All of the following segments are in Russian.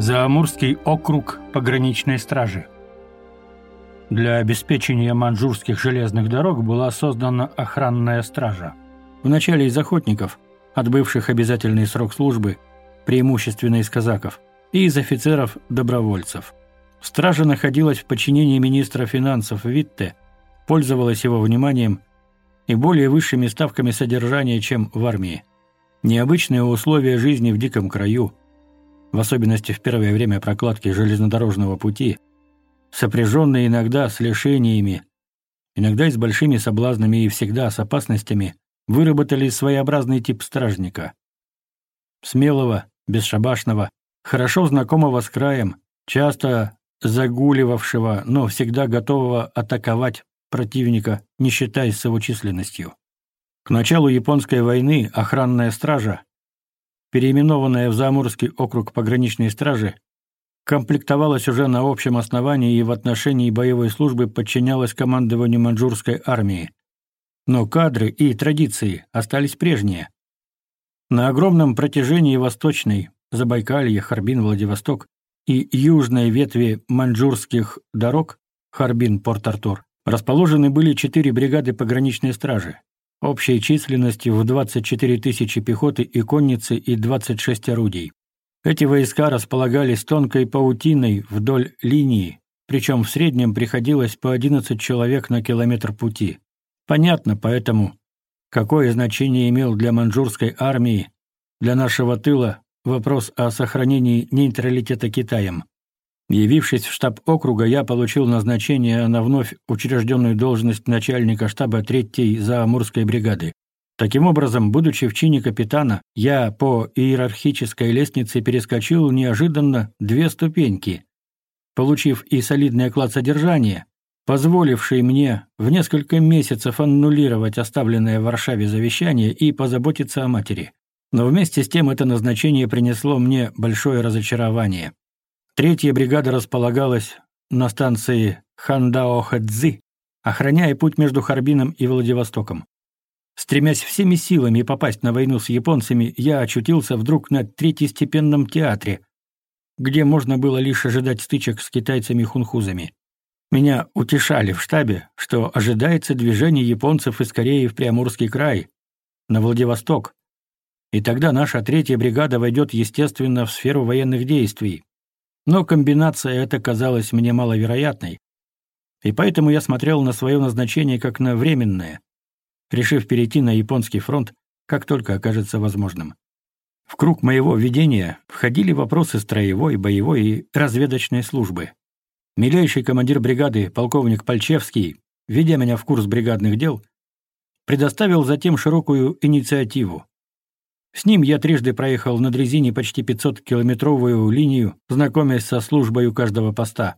Заамурский округ пограничной стражи. Для обеспечения манжурских железных дорог была создана охранная стража. Вначале из охотников, отбывших обязательный срок службы, преимущественно из казаков, и из офицеров-добровольцев. Стража находилась в подчинении министра финансов Витте, пользовалась его вниманием и более высшими ставками содержания, чем в армии. Необычные условия жизни в диком краю – в особенности в первое время прокладки железнодорожного пути, сопряженные иногда с лишениями, иногда и с большими соблазнами и всегда с опасностями, выработали своеобразный тип стражника. Смелого, бесшабашного, хорошо знакомого с краем, часто загуливавшего, но всегда готового атаковать противника, не считаясь с его численностью. К началу Японской войны охранная стража, переименованная в Заморский округ пограничной стражи, комплектовалась уже на общем основании и в отношении боевой службы подчинялась командованию Манчжурской армии. Но кадры и традиции остались прежние. На огромном протяжении Восточной, Забайкалье, Харбин, Владивосток и южной ветви Манчжурских дорог Харбин-Порт-Артур расположены были четыре бригады пограничной стражи общей численностью в 24 тысячи пехоты и конницы и 26 орудий. Эти войска располагались тонкой паутиной вдоль линии, причем в среднем приходилось по 11 человек на километр пути. Понятно поэтому, какое значение имел для манчжурской армии, для нашего тыла, вопрос о сохранении нейтралитета Китаем. Явившись в штаб округа, я получил назначение на вновь учрежденную должность начальника штаба 3-й Заамурской бригады. Таким образом, будучи в чине капитана, я по иерархической лестнице перескочил неожиданно две ступеньки, получив и солидный оклад содержания, позволивший мне в несколько месяцев аннулировать оставленное в Варшаве завещание и позаботиться о матери. Но вместе с тем это назначение принесло мне большое разочарование. Третья бригада располагалась на станции Хандаохадзи, охраняя путь между Харбином и Владивостоком. Стремясь всеми силами попасть на войну с японцами, я очутился вдруг на третьестепенном театре, где можно было лишь ожидать стычек с китайцами-хунхузами. Меня утешали в штабе, что ожидается движение японцев из Кореи в Приамурский край, на Владивосток, и тогда наша третья бригада войдет, естественно, в сферу военных действий. Но комбинация эта казалась мне маловероятной, и поэтому я смотрел на свое назначение как на временное, решив перейти на японский фронт, как только окажется возможным. В круг моего ведения входили вопросы строевой, боевой и разведочной службы. Милейший командир бригады, полковник Пальчевский, ведя меня в курс бригадных дел, предоставил затем широкую инициативу. С ним я трижды проехал на дрезине почти 500-километровую линию, знакомясь со службой у каждого поста.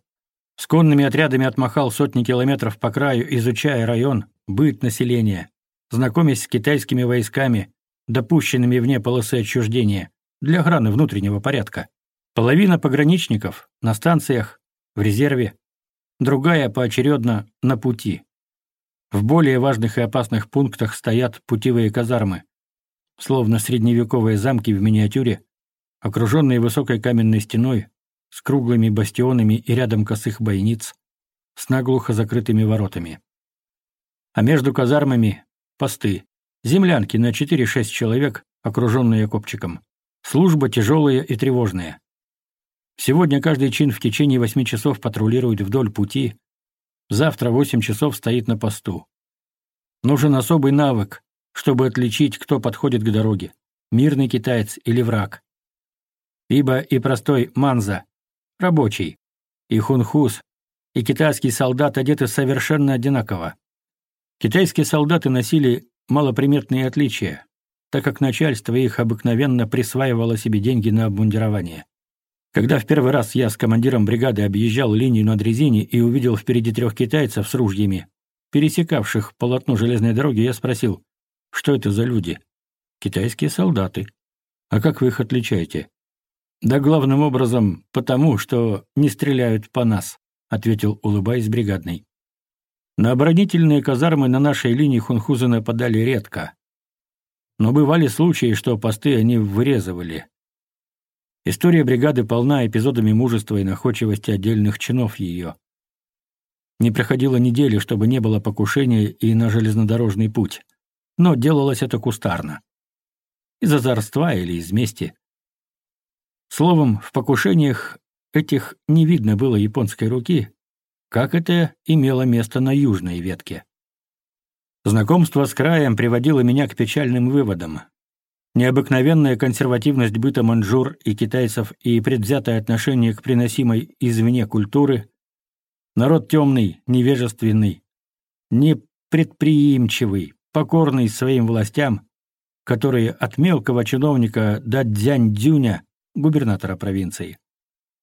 С конными отрядами отмахал сотни километров по краю, изучая район, быт населения, знакомясь с китайскими войсками, допущенными вне полосы отчуждения, для охраны внутреннего порядка. Половина пограничников на станциях, в резерве, другая поочередно на пути. В более важных и опасных пунктах стоят путевые казармы словно средневековые замки в миниатюре, окруженные высокой каменной стеной, с круглыми бастионами и рядом косых бойниц, с наглухо закрытыми воротами. А между казармами — посты, землянки на 4-6 человек, окруженные копчиком. Служба тяжелая и тревожная. Сегодня каждый чин в течение 8 часов патрулирует вдоль пути, завтра 8 часов стоит на посту. Нужен особый навык, чтобы отличить, кто подходит к дороге – мирный китаец или враг. Ибо и простой манза, рабочий, и хунхус, и китайский солдат одеты совершенно одинаково. Китайские солдаты носили малоприметные отличия, так как начальство их обыкновенно присваивало себе деньги на обмундирование. Когда в первый раз я с командиром бригады объезжал линию на дрезине и увидел впереди трех китайцев с ружьями, пересекавших полотно железной дороги, я спросил, что это за люди? Китайские солдаты. А как вы их отличаете? Да главным образом потому, что не стреляют по нас, ответил улыбаясь бригадный. На оборонительные казармы на нашей линии хунхузы нападали редко. Но бывали случаи, что посты они вырезывали. История бригады полна эпизодами мужества и находчивости отдельных чинов ее. Не проходило недели, чтобы не было покушения и на железнодорожный путь но делалось это кустарно. Из озорства или из мести. Словом, в покушениях этих не видно было японской руки, как это имело место на южной ветке. Знакомство с краем приводило меня к печальным выводам. Необыкновенная консервативность быта манжур и китайцев и предвзятое отношение к приносимой извне культуры. Народ темный, невежественный, непредприимчивый, покорный своим властям, которые от мелкого чиновника до Дзянь-Дзюня, губернатора провинции,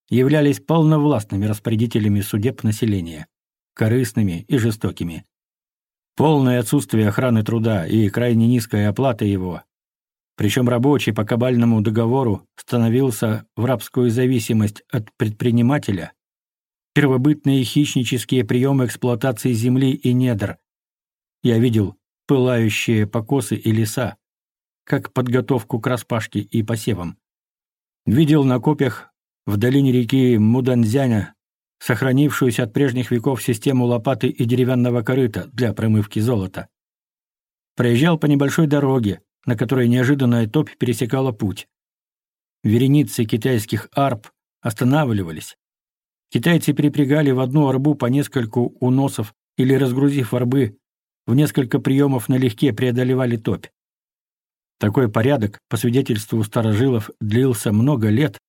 являлись полновластными распорядителями судеб населения, корыстными и жестокими. Полное отсутствие охраны труда и крайне низкая оплата его, причем рабочий по кабальному договору становился в рабскую зависимость от предпринимателя, первобытные хищнические приемы эксплуатации земли и недр. Я видел пылающие покосы и леса, как подготовку к распашке и посевам. Видел на копьях в долине реки Муданзяня сохранившуюся от прежних веков систему лопаты и деревянного корыта для промывки золота. Проезжал по небольшой дороге, на которой неожиданная топь пересекала путь. Вереницы китайских арб останавливались. Китайцы припрягали в одну арбу по нескольку уносов или, разгрузив арбы, в несколько приемов налегке преодолевали топь. Такой порядок, по свидетельству старожилов, длился много лет,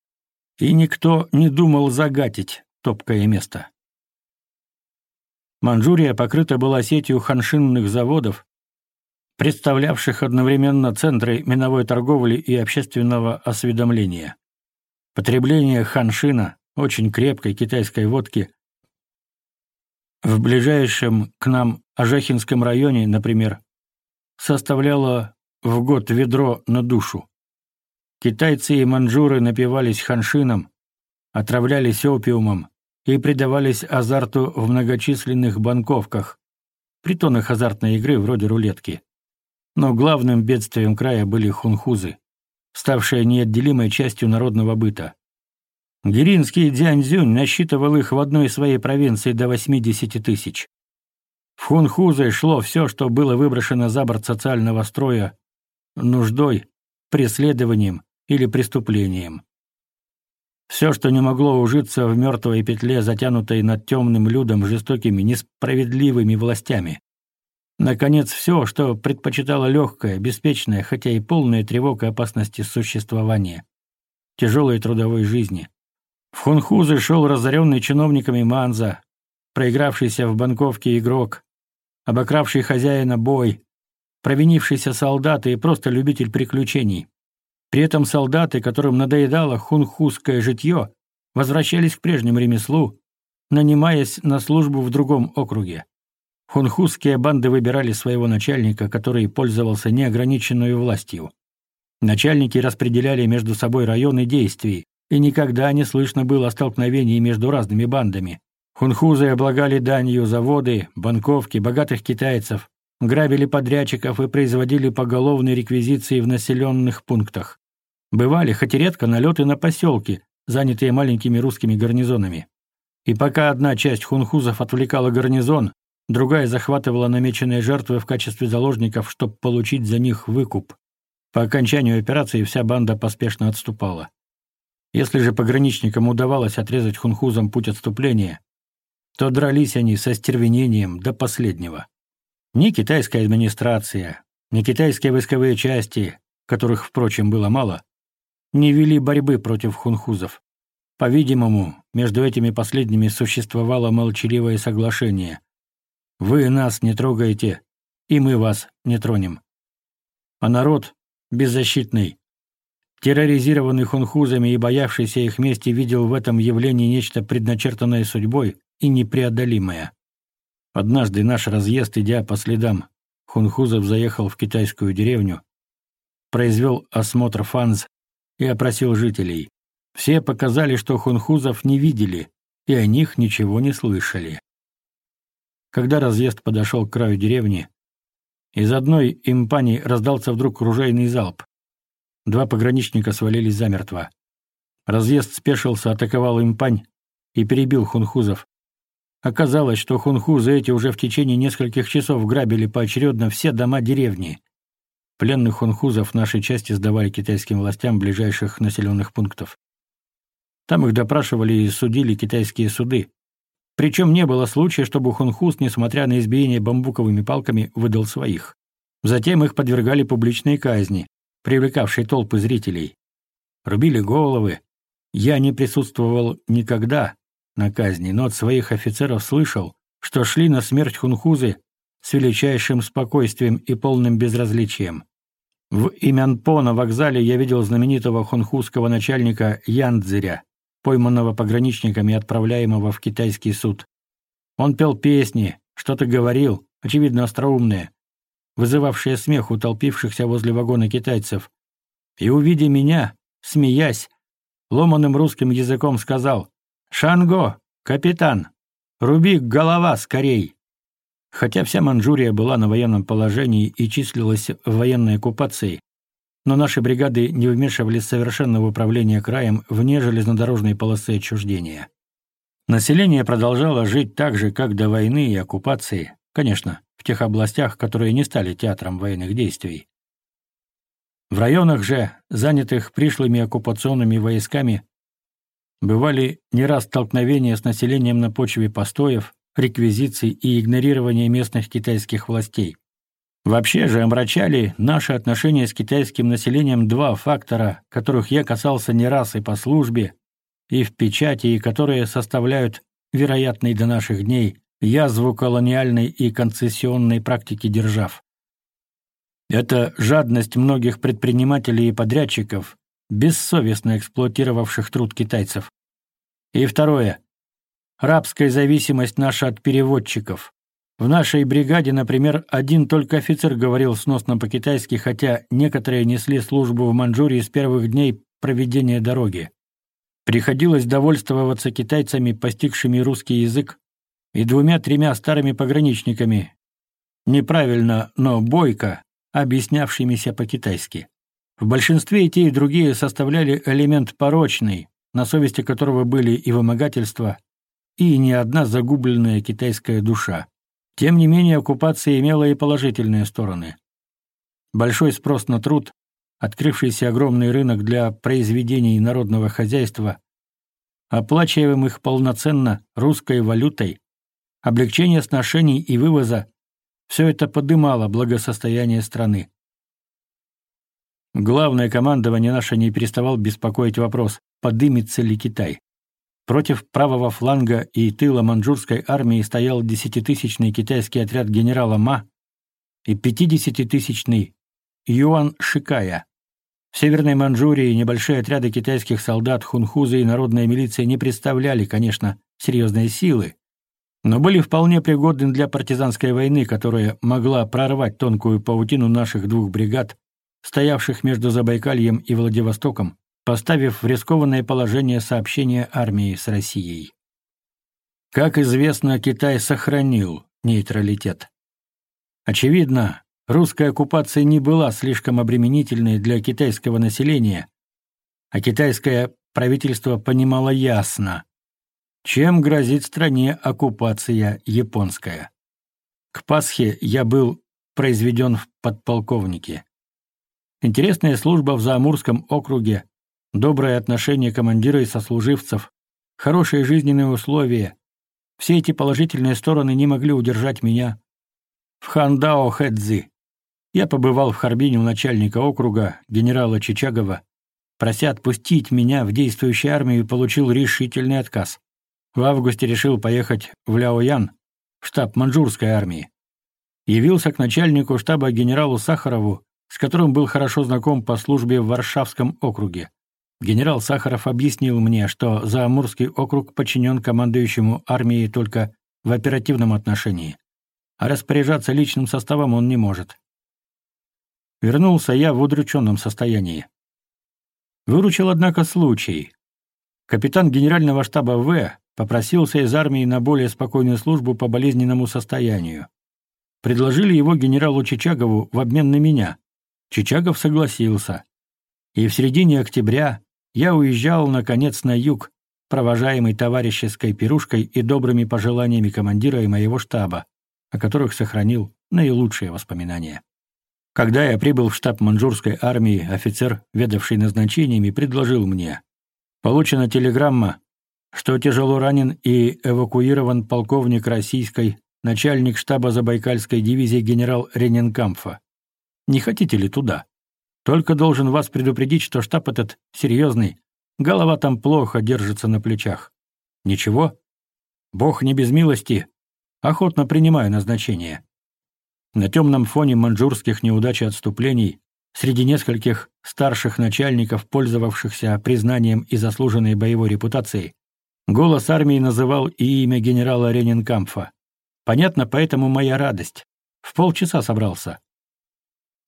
и никто не думал загатить топкое место. Манчжурия покрыта была сетью ханшинных заводов, представлявших одновременно центры миновой торговли и общественного осведомления. Потребление ханшина, очень крепкой китайской водки, в ближайшем к нам Ажахинском районе, например, составляло в год ведро на душу. Китайцы и манжуры напивались ханшином, отравлялись опиумом и предавались азарту в многочисленных банковках, притонах азартной игры вроде рулетки. Но главным бедствием края были хунхузы, ставшие неотделимой частью народного быта. Гиринский Дзяньзюнь насчитывал их в одной своей провинции до 80 тысяч. В Хунхузы шло все, что было выброшено за борт социального строя, нуждой, преследованием или преступлением. Все, что не могло ужиться в мертвой петле, затянутой над темным людом жестокими, несправедливыми властями. Наконец, все, что предпочитало легкое, беспечное, хотя и полное тревог и опасности существования, тяжелой трудовой жизни. В Хунхузы шел разоренный чиновниками Манза, проигравшийся в банковке игрок, обокравший хозяина бой, провинившийся солдат и просто любитель приключений. При этом солдаты, которым надоедало хунхузское житье, возвращались к прежнему ремеслу, нанимаясь на службу в другом округе. Хунхузские банды выбирали своего начальника, который пользовался неограниченной властью. Начальники распределяли между собой районы действий, и никогда не слышно было столкновений между разными бандами, Хунхузы облагали данью заводы, банковки, богатых китайцев, грабили подрядчиков и производили поголовные реквизиции в населенных пунктах. Бывали, хоть и редко, налеты на поселки, занятые маленькими русскими гарнизонами. И пока одна часть хунхузов отвлекала гарнизон, другая захватывала намеченные жертвы в качестве заложников, чтобы получить за них выкуп. По окончанию операции вся банда поспешно отступала. Если же пограничникам удавалось отрезать хунхузам путь отступления, то дрались они со стервенением до последнего. Ни китайская администрация, ни китайские войсковые части, которых, впрочем, было мало, не вели борьбы против хунхузов. По-видимому, между этими последними существовало молчаливое соглашение. «Вы нас не трогаете, и мы вас не тронем». А народ, беззащитный, терроризированный хунхузами и боявшийся их мести, видел в этом явлении нечто предначертанное судьбой, и непреодолимая. Однажды наш разъезд, идя по следам, Хунхузов заехал в китайскую деревню, произвел осмотр фанз и опросил жителей. Все показали, что хунхузов не видели, и о них ничего не слышали. Когда разъезд подошел к краю деревни, из одной импани раздался вдруг ружейный залп. Два пограничника свалились замертво. Разъезд спешился, атаковал импань и перебил хунхузов, Оказалось, что хунхузы эти уже в течение нескольких часов грабили поочередно все дома деревни. Пленных хунхузов нашей части сдавали китайским властям ближайших населенных пунктов. Там их допрашивали и судили китайские суды. Причем не было случая, чтобы хунхуз, несмотря на избиение бамбуковыми палками, выдал своих. Затем их подвергали публичной казни, привлекавшей толпы зрителей. Рубили головы. Я не присутствовал никогда, на казни, но от своих офицеров слышал, что шли на смерть хунхузы с величайшим спокойствием и полным безразличием. В Имянпо на вокзале я видел знаменитого хунхузского начальника Яндзеря, пойманного пограничниками и отправляемого в китайский суд. Он пел песни, что-то говорил, очевидно остроумные, вызывавшие смех у толпившихся возле вагона китайцев. И, увидя меня, смеясь, ломаным русским языком сказал «Шанго! Капитан! Руби голова скорей!» Хотя вся Манчжурия была на военном положении и числилась в военной оккупации, но наши бригады не вмешивались совершенно в управление краем вне железнодорожной полосы отчуждения. Население продолжало жить так же, как до войны и оккупации, конечно, в тех областях, которые не стали театром военных действий. В районах же, занятых пришлыми оккупационными войсками, Бывали не раз столкновения с населением на почве постоев, реквизиций и игнорирования местных китайских властей. Вообще же омрачали наши отношения с китайским населением два фактора, которых я касался не раз и по службе, и в печати, и которые составляют, вероятный до наших дней, язву колониальной и концессионной практики держав. Это жадность многих предпринимателей и подрядчиков, бессовестно эксплуатировавших труд китайцев. И второе. Рабская зависимость наша от переводчиков. В нашей бригаде, например, один только офицер говорил сносно по-китайски, хотя некоторые несли службу в Манчжурии с первых дней проведения дороги. Приходилось довольствоваться китайцами, постигшими русский язык, и двумя-тремя старыми пограничниками, неправильно, но бойко, объяснявшимися по-китайски. В большинстве и те, и другие составляли элемент порочный, на совести которого были и вымогательства, и не одна загубленная китайская душа. Тем не менее, оккупация имела и положительные стороны. Большой спрос на труд, открывшийся огромный рынок для произведений народного хозяйства, оплачиваемых полноценно русской валютой, облегчение сношений и вывоза – все это подымало благосостояние страны. Главное командование наше не переставал беспокоить вопрос, подымется ли Китай. Против правого фланга и тыла манчжурской армии стоял десятитысячный китайский отряд генерала Ма и пятидесятитысячный Юан Шикая. В Северной Манчжурии небольшие отряды китайских солдат, хунхузы и народная милиция не представляли, конечно, серьезной силы, но были вполне пригодны для партизанской войны, которая могла прорвать тонкую паутину наших двух бригад стоявших между Забайкальем и Владивостоком, поставив в рискованное положение сообщения армии с Россией. Как известно, Китай сохранил нейтралитет. Очевидно, русская оккупация не была слишком обременительной для китайского населения, а китайское правительство понимало ясно, чем грозит стране оккупация японская. К Пасхе я был произведен в подполковнике интересная служба в Заамурском округе, доброе отношение командира и сослуживцев, хорошие жизненные условия. Все эти положительные стороны не могли удержать меня. В Хандао Хэдзи. Я побывал в Харбине у начальника округа, генерала Чичагова, прося отпустить меня в действующую армию и получил решительный отказ. В августе решил поехать в Ляоян, в штаб Манчжурской армии. Явился к начальнику штаба генералу Сахарову, с которым был хорошо знаком по службе в Варшавском округе. Генерал Сахаров объяснил мне, что Заамурский округ подчинен командующему армией только в оперативном отношении, а распоряжаться личным составом он не может. Вернулся я в удрученном состоянии. Выручил, однако, случай. Капитан генерального штаба В попросился из армии на более спокойную службу по болезненному состоянию. Предложили его генералу Чичагову в обмен на меня. Чичагов согласился. И в середине октября я уезжал, наконец, на юг, провожаемый товарищеской пирушкой и добрыми пожеланиями командира и моего штаба, о которых сохранил наилучшие воспоминания. Когда я прибыл в штаб маньчжурской армии, офицер, ведавший назначениями, предложил мне. Получена телеграмма, что тяжело ранен и эвакуирован полковник российской, начальник штаба Забайкальской дивизии генерал Рененкамфа. Не хотите ли туда? Только должен вас предупредить, что штаб этот серьезный. Голова там плохо держится на плечах. Ничего? Бог не без милости. Охотно принимаю назначение. На темном фоне манжурских неудач и отступлений среди нескольких старших начальников, пользовавшихся признанием и заслуженной боевой репутацией, голос армии называл и имя генерала Ренинкамфа. Понятно, поэтому моя радость. В полчаса собрался.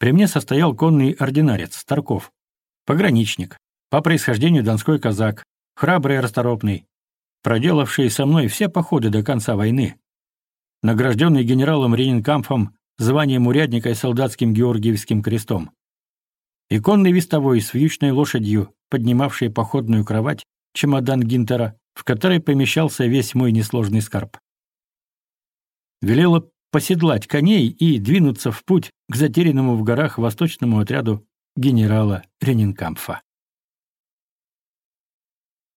При мне состоял конный ординарец Старков, пограничник, по происхождению донской казак, храбрый и расторопный, проделавший со мной все походы до конца войны, награжденный генералом Ренинкамфом званием урядника и солдатским Георгиевским крестом. и конный вестовой с вьючной лошадью, поднимавший походную кровать, чемодан Гинтера, в которой помещался весь мой несложный скарб. Велела поседлать коней и двинуться в путь к затерянному в горах восточному отряду генерала Ренинкамфа.